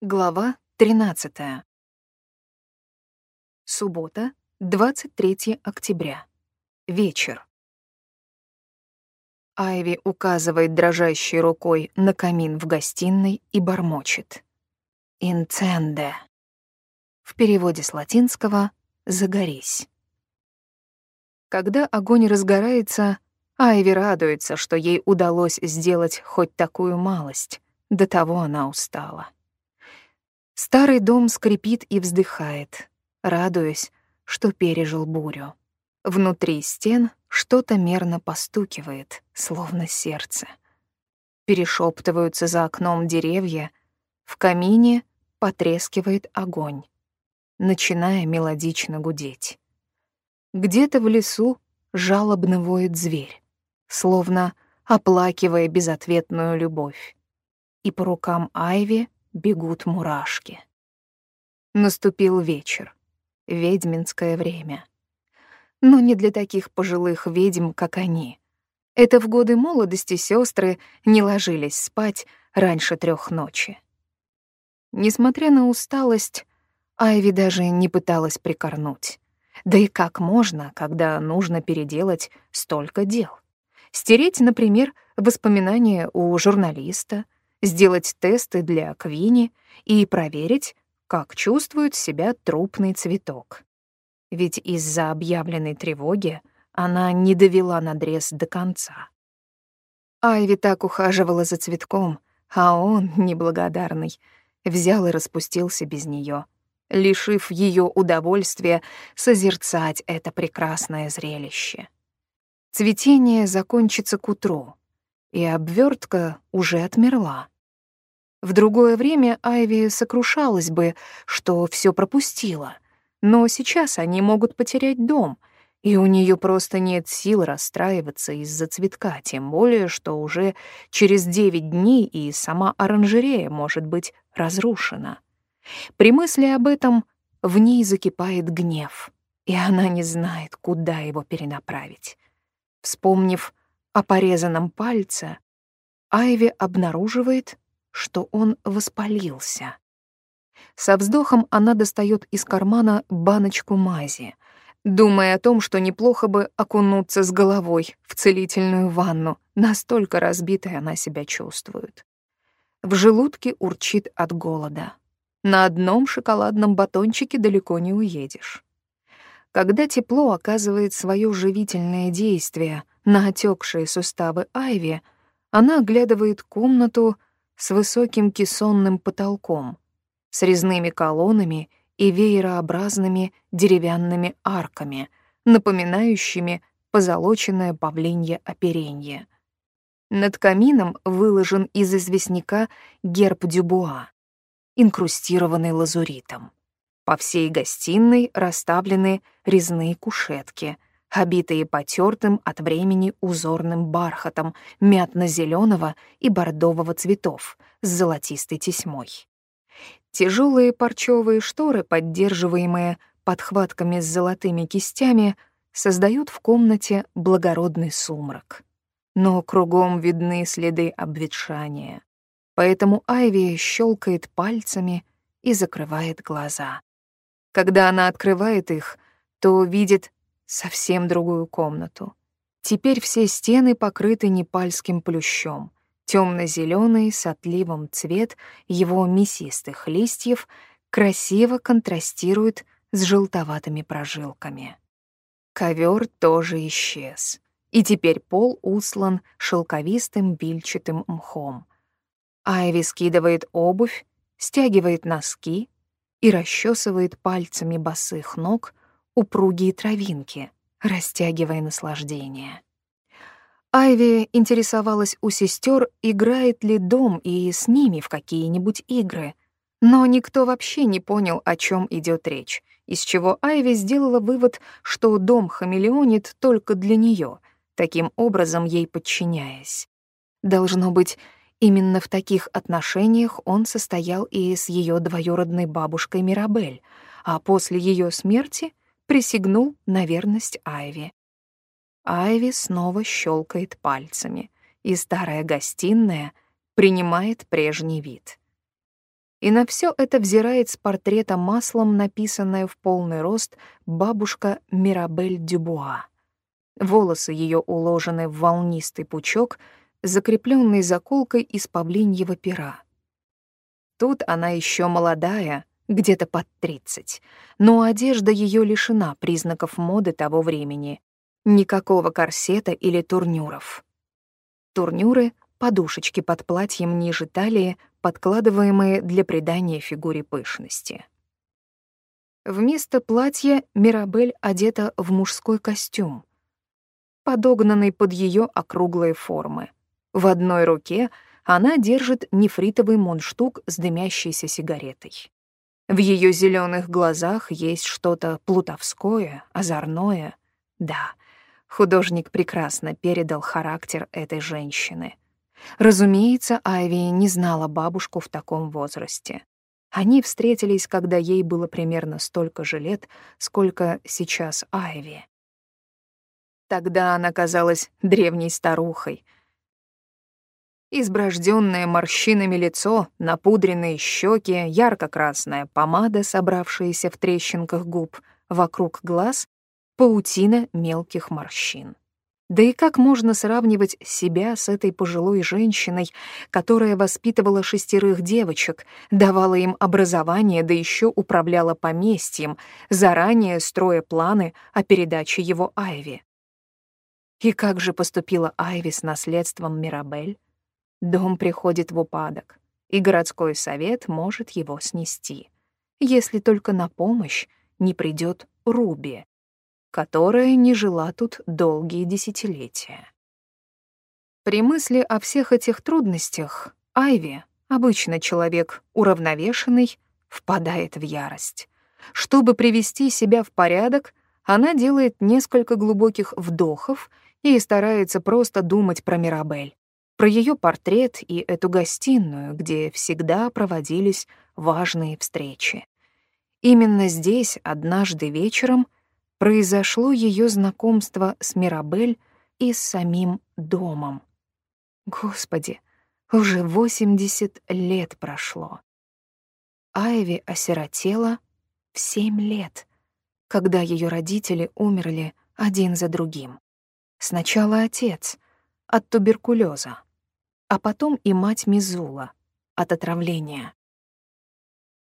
Глава 13. Суббота, 23 октября. Вечер. Айви указывает дрожащей рукой на камин в гостиной и бормочет. «Инценде». В переводе с латинского «загорись». Когда огонь разгорается, Айви радуется, что ей удалось сделать хоть такую малость. До того она устала. Старый дом скрипит и вздыхает, радуясь, что пережил бурю. Внутри стен что-то мерно постукивает, словно сердце. Перешептываются за окном деревья, в камине потрескивает огонь, начиная мелодично гудеть. Где-то в лесу жалобно воет зверь, словно оплакивая безответную любовь. И по рукам Айви бегут мурашки. Наступил вечер, ведьминское время. Но не для таких пожилых ведьм, как они. Это в годы молодости сестры не ложились спать раньше трех ночи. Несмотря на усталость, Айви даже не пыталась прикорнуть. Да и как можно, когда нужно переделать столько дел? Стереть, например, воспоминания у журналиста — сделать тесты для Квини и проверить, как чувствует себя трупный цветок. Ведь из-за объявленной тревоги она не довела надрез до конца. Айви так ухаживала за цветком, а он, неблагодарный, взял и распустился без нее, лишив ее удовольствия созерцать это прекрасное зрелище. Цветение закончится к утру, и обвертка уже отмерла. В другое время Айви сокрушалась бы, что все пропустила, но сейчас они могут потерять дом, и у нее просто нет сил расстраиваться из-за цветка, тем более, что уже через девять дней и сама оранжерея может быть разрушена. При мысли об этом в ней закипает гнев, и она не знает, куда его перенаправить. Вспомнив о порезанном пальце, Айви обнаруживает, что он воспалился. Со вздохом она достает из кармана баночку мази, думая о том, что неплохо бы окунуться с головой в целительную ванну, настолько разбитой она себя чувствует. В желудке урчит от голода. На одном шоколадном батончике далеко не уедешь. Когда тепло оказывает свое живительное действие — на отекшие суставы Айви, она оглядывает комнату с высоким кессонным потолком, с резными колоннами и веерообразными деревянными арками, напоминающими позолоченное павлинье оперенье. Над камином выложен из известняка герб Дюбуа, инкрустированный лазуритом. По всей гостиной расставлены резные кушетки — обитые потертым от времени узорным бархатом мятно-зеленого и бордового цветов с золотистой тесьмой. Тяжелые парчевые шторы, поддерживаемые подхватками с золотыми кистями, создают в комнате благородный сумрак. Но кругом видны следы обветшания. Поэтому Айви щелкает пальцами и закрывает глаза. Когда она открывает их, то видит совсем другую комнату. Теперь все стены покрыты непальским плющом. Темно-зеленый с отливом цвет его мясистых листьев красиво контрастирует с желтоватыми прожилками. Ковер тоже исчез, и теперь пол услан шелковистым бильчатым мхом. Айви скидывает обувь, стягивает носки и расчесывает пальцами босых ног упругие травинки, растягивая наслаждение. Айви интересовалась у сестер, играет ли дом и с ними в какие-нибудь игры. Но никто вообще не понял, о чем идет речь, из чего Айви сделала вывод, что дом хамелеонит только для нее, таким образом ей подчиняясь. Должно быть, именно в таких отношениях он состоял и с ее двоюродной бабушкой Мирабель, а после ее смерти присягнул на верность Айви. Айви снова щелкает пальцами, и старая гостиная принимает прежний вид. И на все это взирает с портрета маслом, написанная в полный рост бабушка Мирабель Дюбуа. Волосы ее уложены в волнистый пучок, закрепленный заколкой из павлиньего пера. Тут она еще молодая, где-то под 30, но одежда ее лишена признаков моды того времени. Никакого корсета или турнюров. Турнюры — подушечки под платьем ниже талии, подкладываемые для придания фигуре пышности. Вместо платья Мирабель одета в мужской костюм, подогнанный под ее округлые формы. В одной руке она держит нефритовый мундштук с дымящейся сигаретой. В ее зеленых глазах есть что-то плутовское, озорное. Да, художник прекрасно передал характер этой женщины. Разумеется, Айви не знала бабушку в таком возрасте. Они встретились, когда ей было примерно столько же лет, сколько сейчас Айви. Тогда она казалась древней старухой. Изброжденное морщинами лицо, напудренные щеки, ярко-красная помада, собравшаяся в трещинках губ, вокруг глаз — паутина мелких морщин. Да и как можно сравнивать себя с этой пожилой женщиной, которая воспитывала шестерых девочек, давала им образование, да еще управляла поместьем, заранее строя планы о передаче его Айви? И как же поступила Айви с наследством Мирабель? Дом приходит в упадок, и городской совет может его снести, если только на помощь не придет Руби, которая не жила тут долгие десятилетия. При мысли о всех этих трудностях Айви, обычно человек уравновешенный, впадает в ярость. Чтобы привести себя в порядок, она делает несколько глубоких вдохов и старается просто думать про Мирабель, про ее портрет и эту гостиную, где всегда проводились важные встречи. Именно здесь однажды вечером произошло ее знакомство с Мирабель и с самим домом. Господи, уже 80 лет прошло. Айви осиротела в 7 лет, когда ее родители умерли один за другим. Сначала отец от туберкулеза, а потом и мать Мизула от отравления.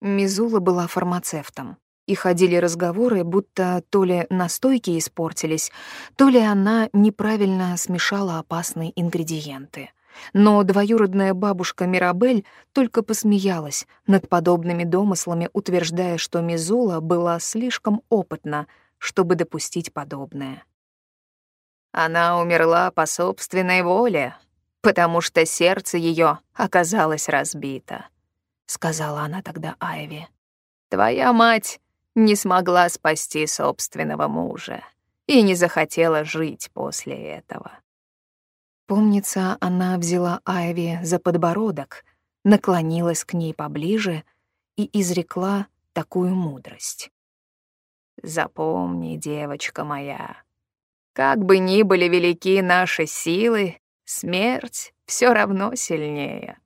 Мизула была фармацевтом, и ходили разговоры, будто то ли настойки испортились, то ли она неправильно смешала опасные ингредиенты. Но двоюродная бабушка Мирабель только посмеялась над подобными домыслами, утверждая, что Мизула была слишком опытна, чтобы допустить подобное. Она умерла по собственной воле, потому что сердце ее оказалось разбито, сказала она тогда Айви. Твоя мать не смогла спасти собственного мужа и не захотела жить после этого. Помнится, она взяла Айви за подбородок, наклонилась к ней поближе и изрекла такую мудрость. «Запомни, девочка моя, как бы ни были велики наши силы, смерть все равно сильнее.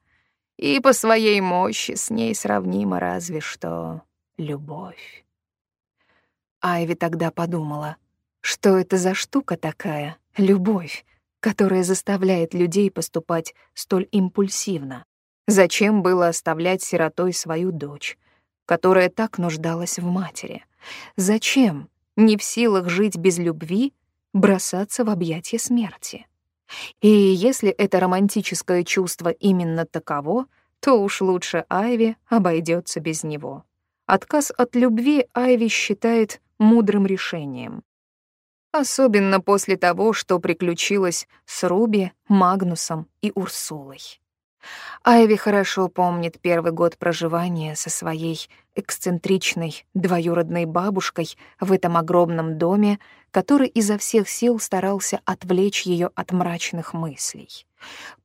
И по своей мощи с ней сравнима разве что любовь. Айви тогда подумала, что это за штука такая, любовь, которая заставляет людей поступать столь импульсивно. Зачем было оставлять сиротой свою дочь, которая так нуждалась в матери? Зачем, не в силах жить без любви, бросаться в объятия смерти. И если это романтическое чувство именно таково, то уж лучше Айви обойдется без него. Отказ от любви Айви считает мудрым решением. Особенно после того, что приключилось с Руби, Магнусом и Урсулой. Айви хорошо помнит первый год проживания со своей эксцентричной двоюродной бабушкой в этом огромном доме, который изо всех сил старался отвлечь ее от мрачных мыслей.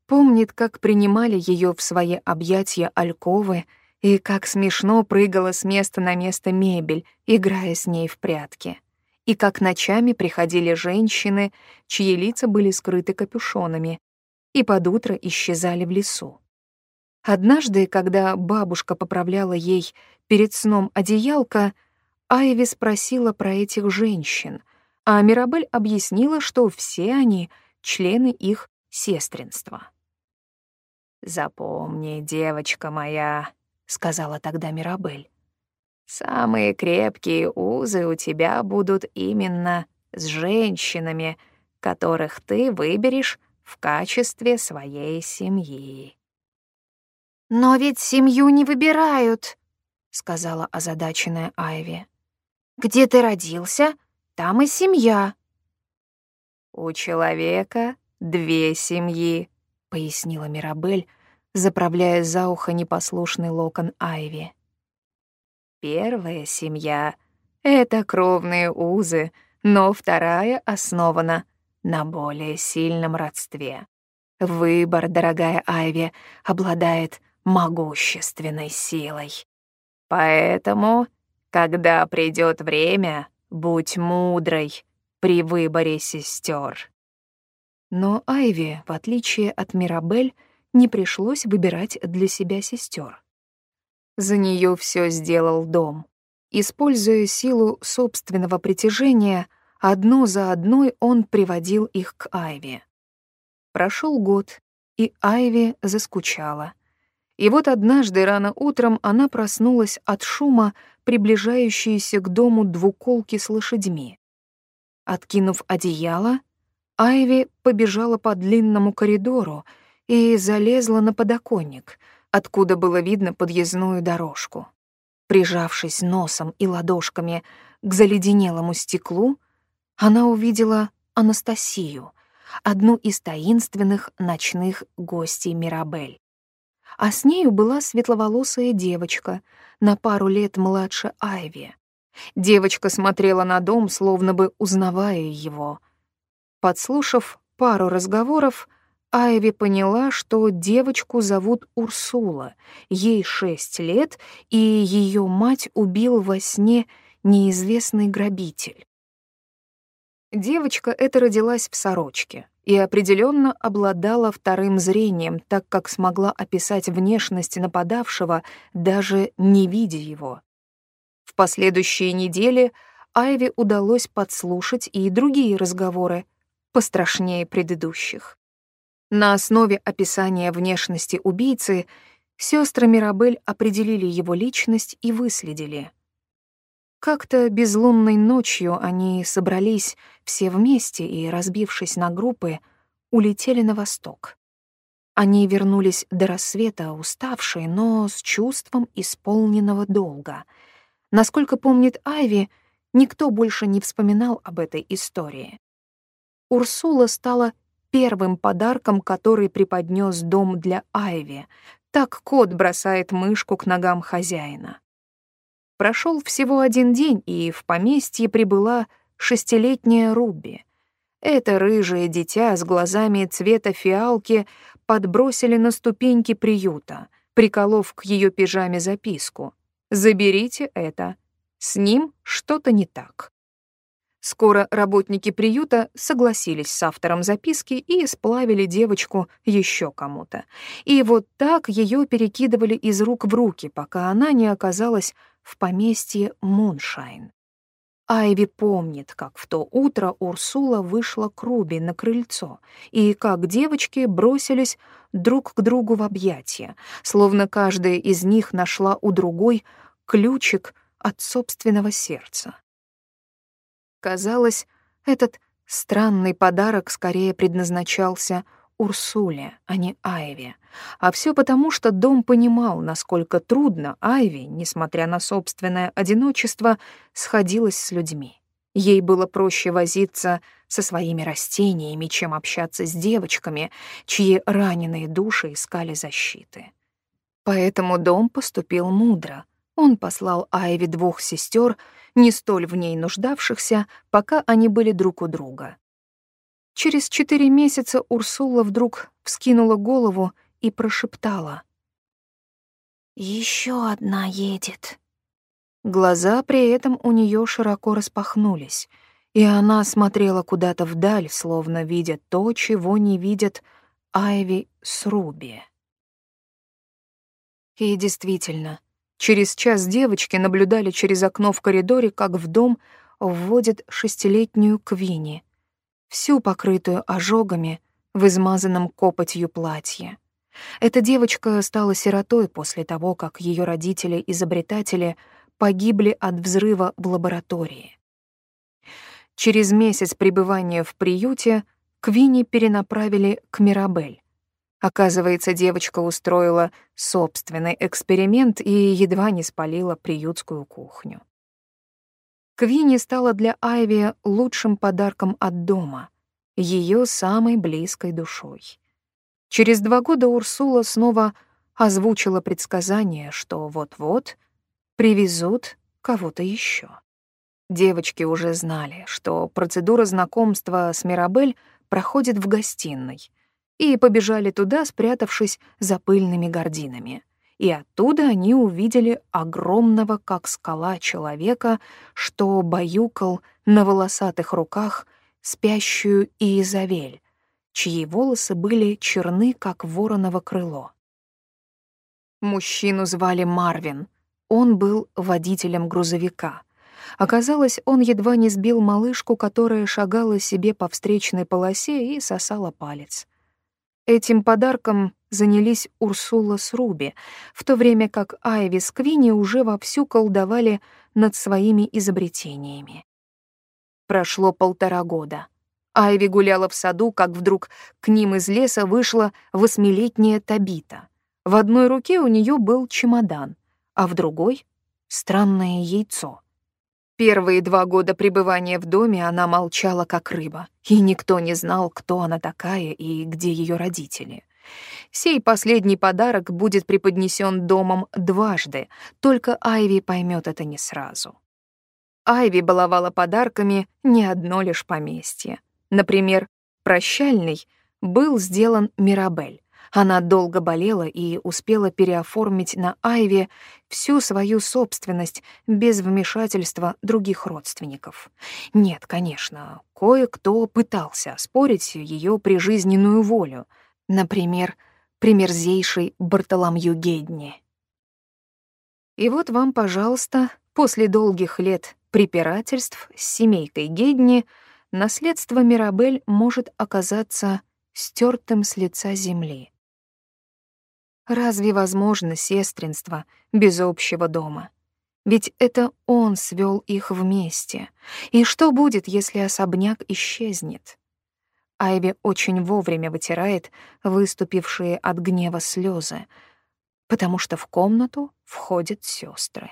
Помнит, как принимали ее в свои объятия альковы и как смешно прыгала с места на место мебель, играя с ней в прятки. И как ночами приходили женщины, чьи лица были скрыты капюшонами, и под утро исчезали в лесу. Однажды, когда бабушка поправляла ей перед сном одеялко, Айви спросила про этих женщин, а Мирабель объяснила, что все они — члены их сестринства. «Запомни, девочка моя», — сказала тогда Мирабель, «самые крепкие узы у тебя будут именно с женщинами, которых ты выберешь в качестве своей семьи». «Но ведь семью не выбирают», — сказала озадаченная Айви. «Где ты родился, там и семья». «У человека две семьи», — пояснила Мирабель, заправляя за ухо непослушный локон Айви. «Первая семья — это кровные узы, но вторая основана на более сильном родстве. Выбор, дорогая Айви, обладает могущественной силой. Поэтому, когда придет время, будь мудрой при выборе сестер. Но Айви, в отличие от Мирабель, не пришлось выбирать для себя сестер. За нее все сделал дом. Используя силу собственного притяжения, одну за одной он приводил их к Айви. Прошел год, и Айви заскучала. И вот однажды рано утром она проснулась от шума, приближающейся к дому двуколки с лошадьми. Откинув одеяло, Айви побежала по длинному коридору и залезла на подоконник, откуда было видно подъездную дорожку. Прижавшись носом и ладошками к заледенелому стеклу, она увидела Анастасию, одну из таинственных ночных гостей Мирабель а с нею была светловолосая девочка, на пару лет младше Айви. Девочка смотрела на дом, словно бы узнавая его. Подслушав пару разговоров, Айви поняла, что девочку зовут Урсула, ей шесть лет, и ее мать убил во сне неизвестный грабитель. Девочка эта родилась в сорочке и определенно обладала вторым зрением, так как смогла описать внешность нападавшего, даже не видя его. В последующие недели Айве удалось подслушать и другие разговоры, пострашнее предыдущих. На основе описания внешности убийцы сестры Мирабель определили его личность и выследили — как-то безлунной ночью они собрались все вместе и, разбившись на группы, улетели на восток. Они вернулись до рассвета уставшие, но с чувством исполненного долга. Насколько помнит Айви, никто больше не вспоминал об этой истории. Урсула стала первым подарком, который преподнес дом для Айви. Так кот бросает мышку к ногам хозяина. Прошел всего один день, и в поместье прибыла шестилетняя Руби. Это рыжее дитя с глазами цвета фиалки подбросили на ступеньки приюта, приколов к ее пижаме записку. «Заберите это. С ним что-то не так». Скоро работники приюта согласились с автором записки и сплавили девочку еще кому-то. И вот так ее перекидывали из рук в руки, пока она не оказалась в поместье Муншайн. Айви помнит, как в то утро Урсула вышла к Руби на крыльцо, и как девочки бросились друг к другу в объятия, словно каждая из них нашла у другой ключик от собственного сердца. Казалось, этот странный подарок скорее предназначался Урсуле, а не Айве. А все потому, что дом понимал, насколько трудно Айви, несмотря на собственное одиночество, сходилась с людьми. Ей было проще возиться со своими растениями, чем общаться с девочками, чьи раненые души искали защиты. Поэтому дом поступил мудро. Он послал Айви двух сестер, не столь в ней нуждавшихся, пока они были друг у друга. Через четыре месяца Урсула вдруг вскинула голову и прошептала. «Еще одна едет». Глаза при этом у нее широко распахнулись, и она смотрела куда-то вдаль, словно видя то, чего не видят Айви с Руби. И действительно, через час девочки наблюдали через окно в коридоре, как в дом вводят шестилетнюю Квини, всю покрытую ожогами в измазанном копотью платье. Эта девочка стала сиротой после того, как ее родители-изобретатели погибли от взрыва в лаборатории. Через месяц пребывания в приюте Квинни перенаправили к Мирабель. Оказывается, девочка устроила собственный эксперимент и едва не спалила приютскую кухню. Квинни стала для Айви лучшим подарком от дома, ее самой близкой душой. Через два года Урсула снова озвучила предсказание, что вот-вот привезут кого-то еще. Девочки уже знали, что процедура знакомства с Мирабель проходит в гостиной, и побежали туда, спрятавшись за пыльными гординами. И оттуда они увидели огромного, как скала, человека, что баюкал на волосатых руках спящую Иезавель, чьи волосы были черны, как вороново крыло. Мужчину звали Марвин. Он был водителем грузовика. Оказалось, он едва не сбил малышку, которая шагала себе по встречной полосе и сосала палец. Этим подарком занялись Урсула с Руби, в то время как Айви с Квинни уже вовсю колдовали над своими изобретениями. Прошло полтора года. Айви гуляла в саду, как вдруг к ним из леса вышла восьмилетняя Табита. В одной руке у нее был чемодан, а в другой — странное яйцо. Первые два года пребывания в доме она молчала, как рыба, и никто не знал, кто она такая и где ее родители. Сей последний подарок будет преподнесен домом дважды, только Айви поймет это не сразу. Айви баловала подарками не одно лишь поместье. Например, прощальный был сделан Мирабель. Она долго болела и успела переоформить на Айве всю свою собственность без вмешательства других родственников. Нет, конечно, кое-кто пытался оспорить ее прижизненную волю. Например, примерзейший Бартоломью Гедни. И вот вам, пожалуйста, после долгих лет препирательств с семейкой Гедни наследство Мирабель может оказаться стертым с лица земли. Разве возможно сестринство без общего дома? Ведь это он свел их вместе. И что будет, если особняк исчезнет? Айви очень вовремя вытирает выступившие от гнева слезы, потому что в комнату входят сестры.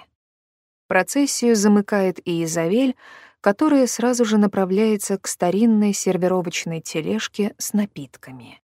Процессию замыкает и Изавель, которая сразу же направляется к старинной сервировочной тележке с напитками.